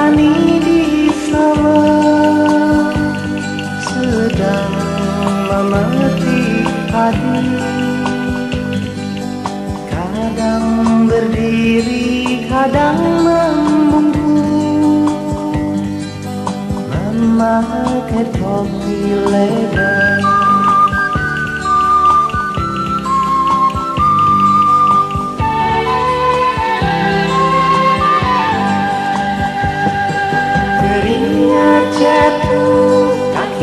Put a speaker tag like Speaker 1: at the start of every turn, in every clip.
Speaker 1: petani di sawah sedang memetik padi. Kadang berdiri kadang membungkuk memakai topi lebar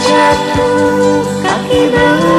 Speaker 1: jatuh kaki berlumpur